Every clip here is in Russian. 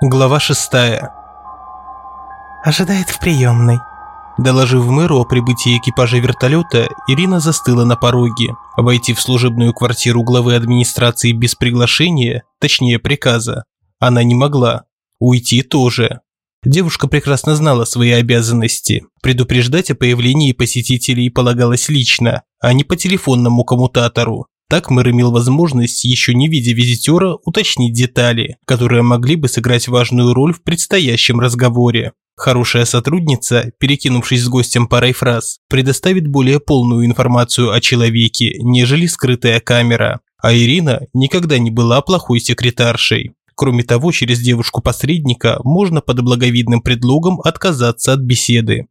Глава шестая. «Ожидает в приемной». Доложив мэру о прибытии экипажа вертолета, Ирина застыла на пороге. Войти в служебную квартиру главы администрации без приглашения, точнее приказа, она не могла. Уйти тоже. Девушка прекрасно знала свои обязанности. Предупреждать о появлении посетителей полагалось лично, а не по телефонному коммутатору. Так мэр имел возможность, еще не видя визитера, уточнить детали, которые могли бы сыграть важную роль в предстоящем разговоре. Хорошая сотрудница, перекинувшись с гостем парой фраз, предоставит более полную информацию о человеке, нежели скрытая камера. А Ирина никогда не была плохой секретаршей. Кроме того, через девушку-посредника можно под благовидным предлогом отказаться от беседы.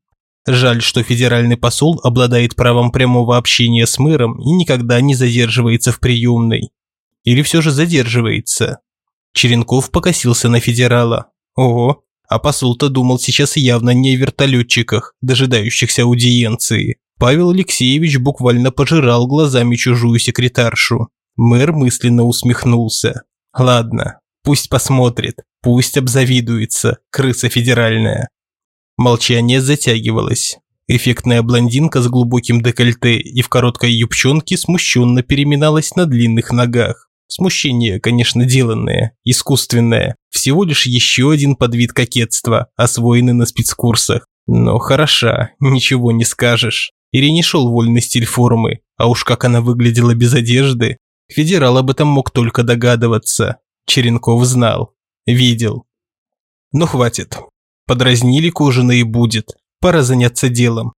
Жаль, что федеральный посол обладает правом прямого общения с мэром и никогда не задерживается в приемной. Или все же задерживается. Черенков покосился на федерала. Ого, а посол-то думал сейчас явно не о вертолетчиках, дожидающихся аудиенции. Павел Алексеевич буквально пожирал глазами чужую секретаршу. Мэр мысленно усмехнулся. Ладно, пусть посмотрит, пусть обзавидуется, крыса федеральная. Молчание затягивалось. Эффектная блондинка с глубоким декольте и в короткой юбчонке смущенно переминалась на длинных ногах. Смущение, конечно, деланное, искусственное. Всего лишь еще один подвид кокетства, освоенный на спецкурсах. Но хороша, ничего не скажешь. Ирине шел вольный стиль формы, а уж как она выглядела без одежды. Федерал об этом мог только догадываться. Черенков знал. Видел. Но хватит. Подразнили кожаные будет. Пора заняться делом.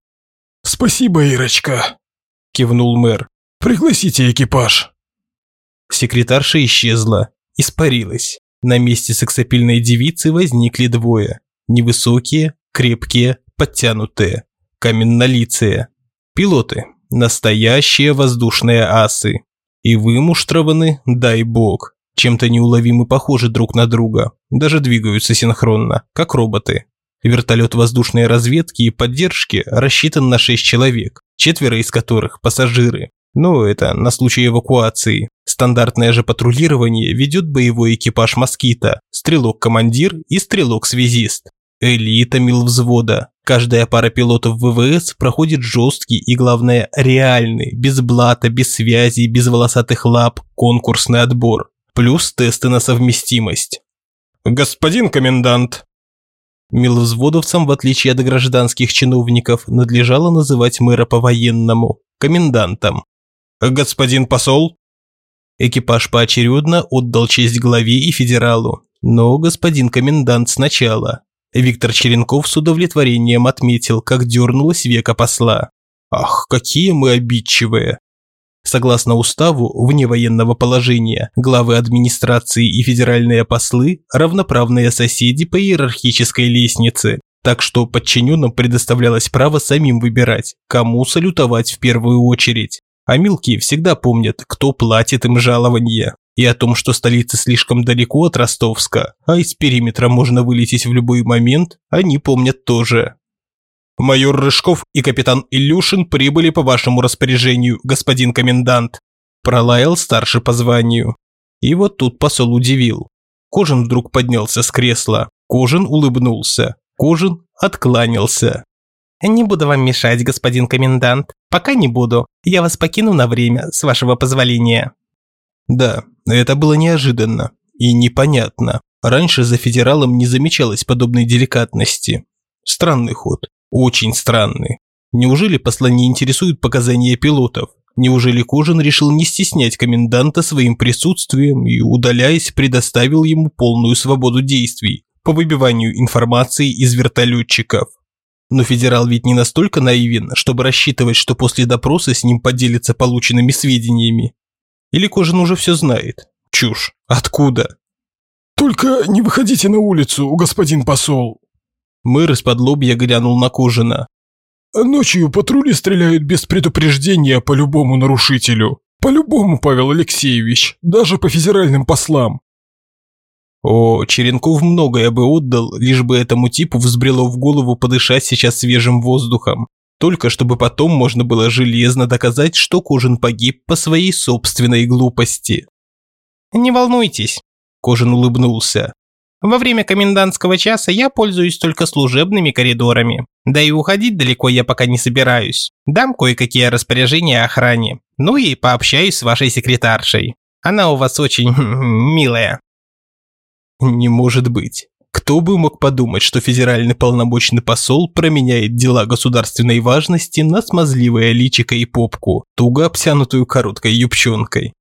«Спасибо, Ирочка», – кивнул мэр. «Пригласите экипаж». Секретарша исчезла, испарилась. На месте сексапильной девицы возникли двое. Невысокие, крепкие, подтянутые. Каменнолицые. Пилоты. Настоящие воздушные асы. И вымуштрованы, дай бог. Чем-то неуловимо похожи друг на друга. Даже двигаются синхронно, как роботы. Вертолет воздушной разведки и поддержки рассчитан на 6 человек, четверо из которых – пассажиры. Ну, это на случай эвакуации. Стандартное же патрулирование ведет боевой экипаж «Москита», стрелок-командир и стрелок-связист. Элита милвзвода. Каждая пара пилотов ВВС проходит жесткий и, главное, реальный, без блата, без связи, без волосатых лап, конкурсный отбор. Плюс тесты на совместимость. «Господин комендант!» Милвзводовцам, в отличие от гражданских чиновников, надлежало называть мэра по-военному – комендантом. «Господин посол?» Экипаж поочередно отдал честь главе и федералу, но господин комендант сначала. Виктор Черенков с удовлетворением отметил, как дернулась века посла. «Ах, какие мы обидчивые!» Согласно уставу, вне военного положения, главы администрации и федеральные послы – равноправные соседи по иерархической лестнице, так что подчиненным предоставлялось право самим выбирать, кому салютовать в первую очередь. А мелкие всегда помнят, кто платит им жалование. И о том, что столица слишком далеко от Ростовска, а из периметра можно вылететь в любой момент, они помнят тоже. «Майор Рыжков и капитан Илюшин прибыли по вашему распоряжению, господин комендант», пролаял старший по званию. И вот тут посол удивил. Кожин вдруг поднялся с кресла. Кожин улыбнулся. Кожин откланялся. «Не буду вам мешать, господин комендант. Пока не буду. Я вас покину на время, с вашего позволения». Да, это было неожиданно и непонятно. Раньше за федералом не замечалось подобной деликатности. Странный ход. Очень странный. Неужели посла не интересуют показания пилотов? Неужели Кожин решил не стеснять коменданта своим присутствием и, удаляясь, предоставил ему полную свободу действий по выбиванию информации из вертолетчиков? Но федерал ведь не настолько наивен, чтобы рассчитывать, что после допроса с ним поделится полученными сведениями. Или Кожин уже все знает? Чушь. Откуда? «Только не выходите на улицу, господин посол!» Мэр из-под лобья глянул на Кожина. «Ночью патрули стреляют без предупреждения по любому нарушителю. По любому, Павел Алексеевич, даже по федеральным послам. О, Черенков многое бы отдал, лишь бы этому типу взбрело в голову подышать сейчас свежим воздухом. Только чтобы потом можно было железно доказать, что Кожин погиб по своей собственной глупости. «Не волнуйтесь», – Кожин улыбнулся. Во время комендантского часа я пользуюсь только служебными коридорами. Да и уходить далеко я пока не собираюсь. Дам кое-какие распоряжения охране. Ну и пообщаюсь с вашей секретаршей. Она у вас очень милая». «Не может быть. Кто бы мог подумать, что федеральный полномочный посол променяет дела государственной важности на смазливое личико и попку, туго обтянутую короткой юбчонкой.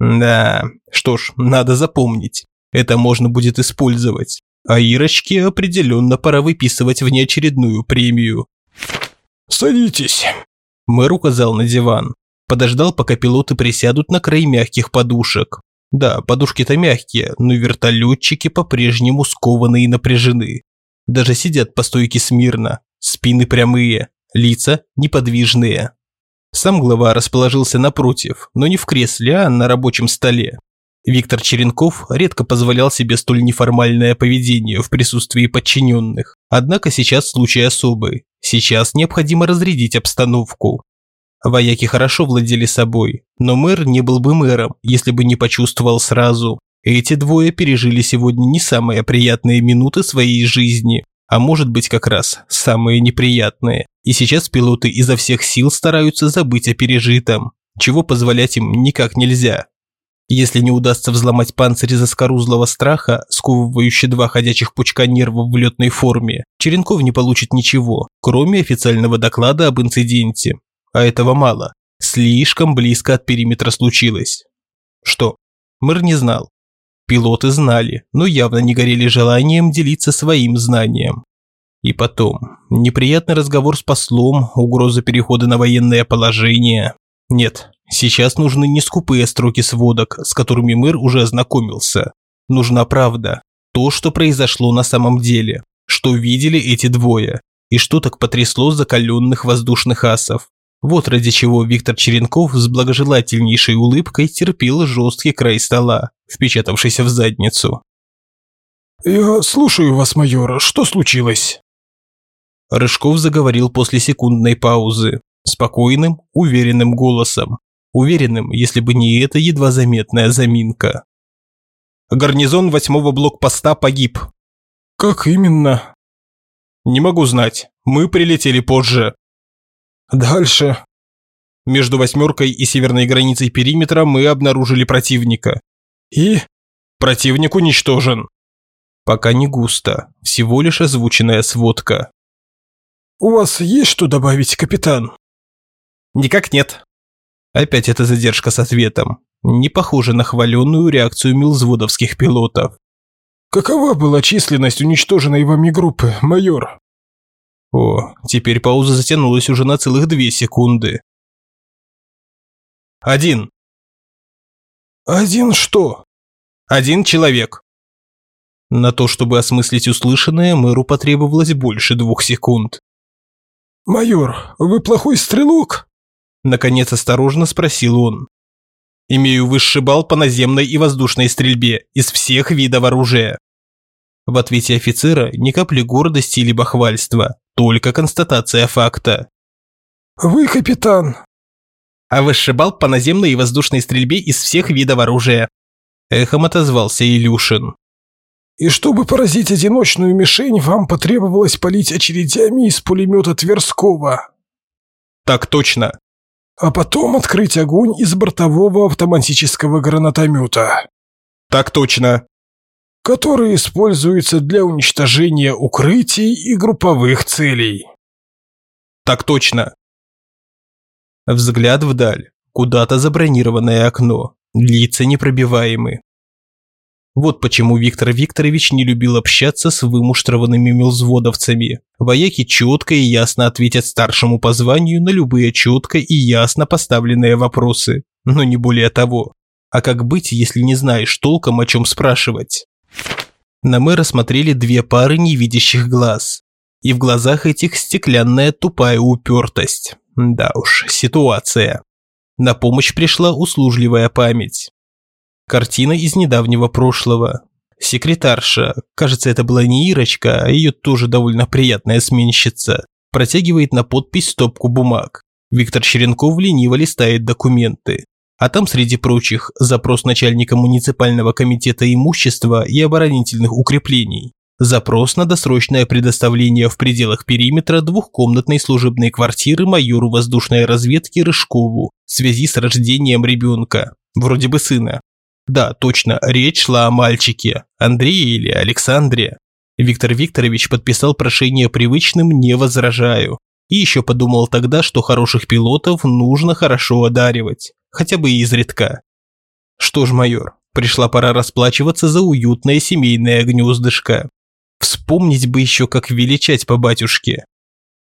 Да, что ж, надо запомнить. Это можно будет использовать. А Ирочке определенно пора выписывать внеочередную премию. «Садитесь», – мэр указал на диван. Подождал, пока пилоты присядут на край мягких подушек. Да, подушки-то мягкие, но вертолетчики по-прежнему скованы и напряжены. Даже сидят по стойке смирно, спины прямые, лица неподвижные. Сам глава расположился напротив, но не в кресле, а на рабочем столе. Виктор Черенков редко позволял себе столь неформальное поведение в присутствии подчиненных. Однако сейчас случай особый. Сейчас необходимо разрядить обстановку. Вояки хорошо владели собой, но мэр не был бы мэром, если бы не почувствовал сразу. Эти двое пережили сегодня не самые приятные минуты своей жизни, а может быть как раз самые неприятные. И сейчас пилоты изо всех сил стараются забыть о пережитом, чего позволять им никак нельзя. Если не удастся взломать панцирь заскорузлого страха, сковывающий два ходячих пучка нервов в летной форме, Черенков не получит ничего, кроме официального доклада об инциденте. А этого мало. Слишком близко от периметра случилось. Что? Мэр не знал. Пилоты знали, но явно не горели желанием делиться своим знанием. И потом, неприятный разговор с послом, угроза перехода на военное положение. Нет, сейчас нужны не скупые строки сводок, с которыми мэр уже ознакомился. Нужна правда. То, что произошло на самом деле. Что видели эти двое. И что так потрясло закаленных воздушных асов. Вот ради чего Виктор Черенков с благожелательнейшей улыбкой терпел жесткий край стола, впечатавшийся в задницу. «Я слушаю вас, майор. Что случилось?» Рыжков заговорил после секундной паузы, спокойным, уверенным голосом. Уверенным, если бы не эта едва заметная заминка. Гарнизон восьмого блокпоста погиб. Как именно? Не могу знать. Мы прилетели позже. Дальше. Между восьмеркой и северной границей периметра мы обнаружили противника. И? Противник уничтожен. Пока не густо, всего лишь озвученная сводка. У вас есть что добавить, капитан? Никак нет. Опять эта задержка с ответом. Не похоже на хваленную реакцию милзводовских пилотов. Какова была численность уничтоженной вами группы, майор? О, теперь пауза затянулась уже на целых две секунды. Один. Один что? Один человек. На то, чтобы осмыслить услышанное, мэру потребовалось больше двух секунд. «Майор, вы плохой стрелок?» Наконец осторожно спросил он. «Имею высший балл по наземной и воздушной стрельбе из всех видов оружия». В ответе офицера ни капли гордости или бахвальства, только констатация факта. «Вы капитан». «А высший балл по наземной и воздушной стрельбе из всех видов оружия», эхом отозвался Илюшин. И чтобы поразить одиночную мишень, вам потребовалось полить очередями из пулемета Тверского. Так точно. А потом открыть огонь из бортового автоматического гранатомета. Так точно который используется для уничтожения укрытий и групповых целей. Так точно. Взгляд вдаль, куда-то забронированное окно, лица непробиваемы. Вот почему Виктор Викторович не любил общаться с вымуштрованными милзводовцами. Вояки четко и ясно ответят старшему по званию на любые четко и ясно поставленные вопросы, но не более того. А как быть, если не знаешь толком, о чем спрашивать? На мэра смотрели две пары невидящих глаз. И в глазах этих стеклянная тупая упертость. Да уж, ситуация. На помощь пришла услужливая память. Картина из недавнего прошлого. Секретарша, кажется, это была не Ирочка, а ее тоже довольно приятная сменщица, протягивает на подпись стопку бумаг. Виктор Черенков лениво листает документы. А там, среди прочих, запрос начальника муниципального комитета имущества и оборонительных укреплений. Запрос на досрочное предоставление в пределах периметра двухкомнатной служебной квартиры майору воздушной разведки Рыжкову в связи с рождением ребенка, вроде бы сына. Да, точно, речь шла о мальчике, Андрее или Александре. Виктор Викторович подписал прошение привычным «не возражаю». И еще подумал тогда, что хороших пилотов нужно хорошо одаривать, хотя бы изредка. Что ж, майор, пришла пора расплачиваться за уютное семейное гнездышко. Вспомнить бы еще, как величать по батюшке.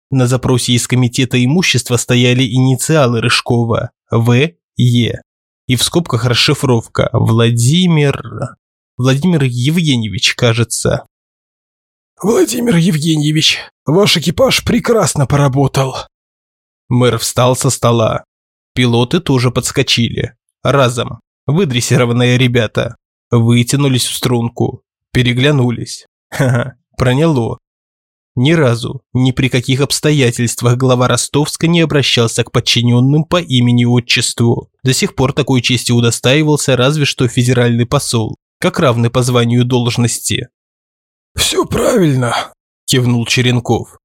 На запросе из комитета имущества стояли инициалы Рыжкова – В. Е. И в скобках расшифровка Владимир... Владимир Евгеньевич, кажется. «Владимир Евгеньевич, ваш экипаж прекрасно поработал». Мэр встал со стола. Пилоты тоже подскочили. Разом. Выдрессированные ребята. Вытянулись в струнку. Переглянулись. Ха-ха, проняло. Ни разу, ни при каких обстоятельствах глава Ростовска не обращался к подчиненным по имени-отчеству. До сих пор такой чести удостаивался разве что федеральный посол, как равный по званию должности. «Все правильно», – кивнул Черенков.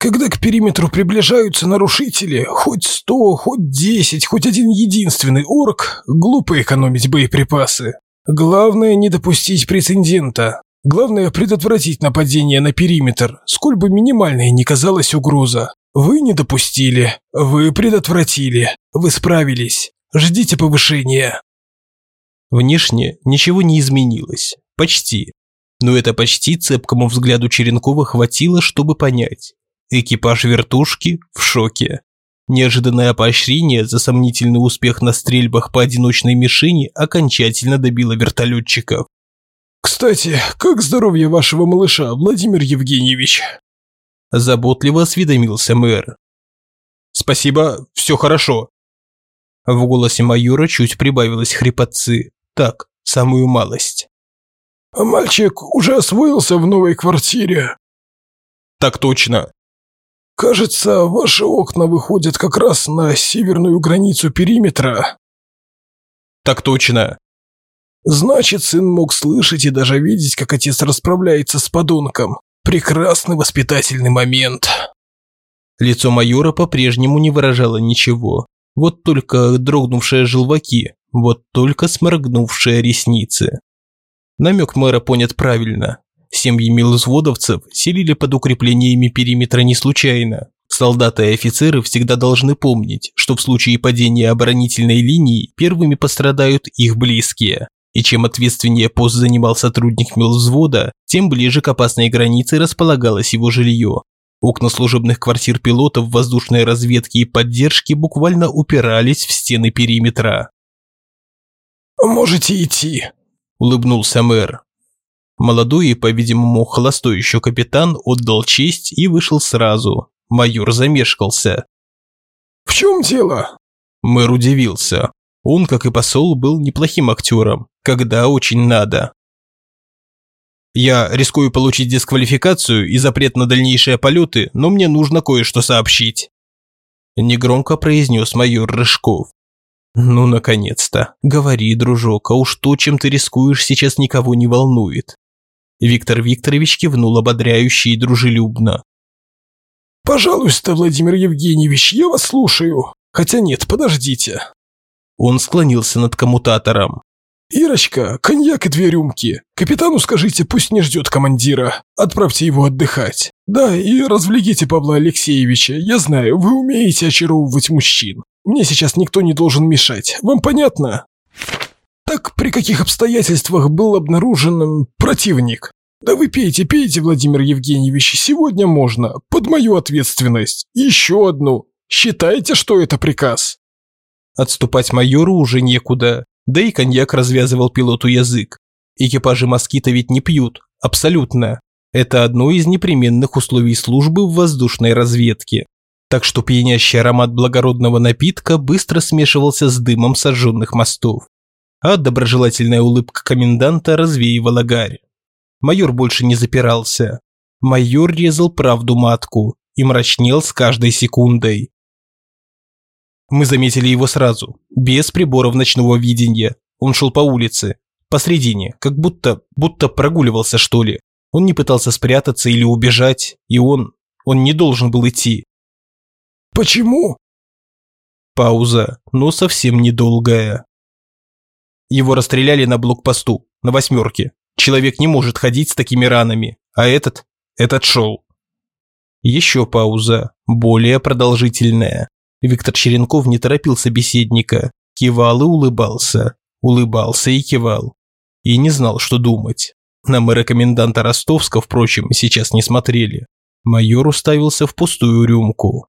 «Когда к периметру приближаются нарушители, хоть сто, хоть десять, хоть один единственный орк, глупо экономить боеприпасы. Главное не допустить прецедента. Главное предотвратить нападение на периметр, сколь бы минимальной ни казалась угроза. Вы не допустили, вы предотвратили, вы справились. Ждите повышения. Внешне ничего не изменилось. Почти. Но это почти цепкому взгляду Черенкова хватило, чтобы понять. Экипаж вертушки в шоке. Неожиданное поощрение за сомнительный успех на стрельбах по одиночной мишени окончательно добило вертолетчиков. «Кстати, как здоровье вашего малыша, Владимир Евгеньевич?» Заботливо осведомился мэр. «Спасибо, все хорошо». В голосе майора чуть прибавилось хрипотцы. Так, самую малость. «Мальчик уже освоился в новой квартире?» «Так точно». «Кажется, ваши окна выходят как раз на северную границу периметра». «Так точно». Значит, сын мог слышать и даже видеть, как отец расправляется с подонком. Прекрасный воспитательный момент. Лицо майора по-прежнему не выражало ничего. Вот только дрогнувшие желваки, вот только сморгнувшие ресницы. Намек мэра понят правильно. Семьи милозводовцев селили под укреплениями периметра не случайно. Солдаты и офицеры всегда должны помнить, что в случае падения оборонительной линии первыми пострадают их близкие. И чем ответственнее пост занимал сотрудник мелвзвода, тем ближе к опасной границе располагалось его жилье. Окна служебных квартир пилотов воздушной разведки и поддержки буквально упирались в стены периметра. «Можете идти», – улыбнулся мэр. Молодой и, по-видимому, холостой еще капитан отдал честь и вышел сразу. Майор замешкался. «В чем дело?» Мэр удивился. Он, как и посол, был неплохим актером когда очень надо. Я рискую получить дисквалификацию и запрет на дальнейшие полеты, но мне нужно кое-что сообщить. Негромко произнес майор Рыжков. Ну, наконец-то. Говори, дружок, а уж то, чем ты рискуешь, сейчас никого не волнует. Виктор Викторович кивнул ободряюще и дружелюбно. «Пожалуйста, Владимир Евгеньевич, я вас слушаю. Хотя нет, подождите». Он склонился над коммутатором. «Ирочка, коньяк и две рюмки. Капитану скажите, пусть не ждет командира. Отправьте его отдыхать. Да, и развлеките Павла Алексеевича. Я знаю, вы умеете очаровывать мужчин. Мне сейчас никто не должен мешать. Вам понятно?» «Так при каких обстоятельствах был обнаружен противник?» «Да вы пейте, пейте, Владимир Евгеньевич, сегодня можно, под мою ответственность. Еще одну. Считайте, что это приказ». Отступать майору уже некуда. Да и коньяк развязывал пилоту язык. Экипажи москита ведь не пьют. Абсолютно. Это одно из непременных условий службы в воздушной разведке. Так что пьянящий аромат благородного напитка быстро смешивался с дымом сожженных мостов. А доброжелательная улыбка коменданта развеивала гарь. Майор больше не запирался. Майор резал правду матку и мрачнел с каждой секундой. Мы заметили его сразу, без приборов ночного видения. Он шел по улице, посредине, как будто, будто прогуливался что ли. Он не пытался спрятаться или убежать, и он, он не должен был идти. Почему? Пауза, но совсем недолгая. Его расстреляли на блокпосту, на восьмерке. Человек не может ходить с такими ранами, а этот, этот шел. Еще пауза, более продолжительная. Виктор Черенков не торопил собеседника, кивал и улыбался, улыбался и кивал. И не знал, что думать. На мэра-коменданта Ростовска, впрочем, сейчас не смотрели. Майор уставился в пустую рюмку.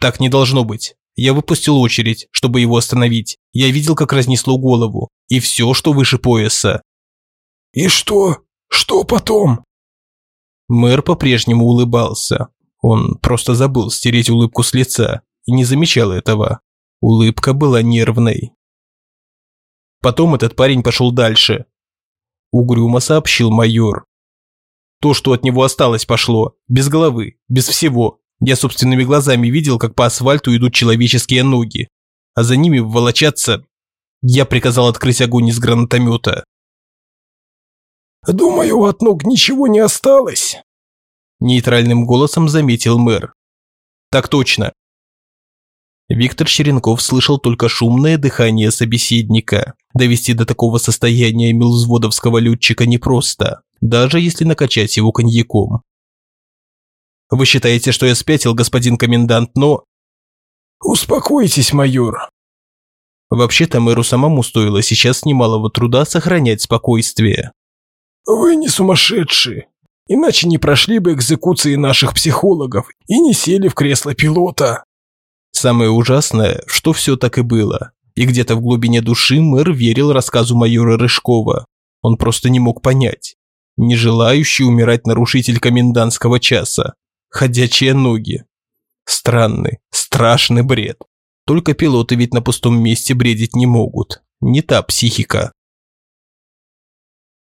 «Так не должно быть. Я выпустил очередь, чтобы его остановить. Я видел, как разнесло голову. И все, что выше пояса. «И что? Что потом?» Мэр по-прежнему улыбался. Он просто забыл стереть улыбку с лица и не замечал этого. Улыбка была нервной. Потом этот парень пошел дальше. Угрюмо сообщил майор. То, что от него осталось, пошло. Без головы, без всего. Я собственными глазами видел, как по асфальту идут человеческие ноги. А за ними волочатся... Я приказал открыть огонь из гранатомета. «Думаю, от ног ничего не осталось», – нейтральным голосом заметил мэр. «Так точно». Виктор Черенков слышал только шумное дыхание собеседника. Довести до такого состояния милвзводовского летчика непросто, даже если накачать его коньяком. «Вы считаете, что я спятил, господин комендант, но...» «Успокойтесь, майор». Вообще-то мэру самому стоило сейчас немалого труда сохранять спокойствие. Вы не сумасшедшие. Иначе не прошли бы экзекуции наших психологов и не сели в кресло пилота. Самое ужасное, что все так и было. И где-то в глубине души мэр верил рассказу майора Рыжкова. Он просто не мог понять. Не желающий умирать нарушитель комендантского часа. Ходячие ноги. Странный, страшный бред. Только пилоты ведь на пустом месте бредить не могут. Не та психика.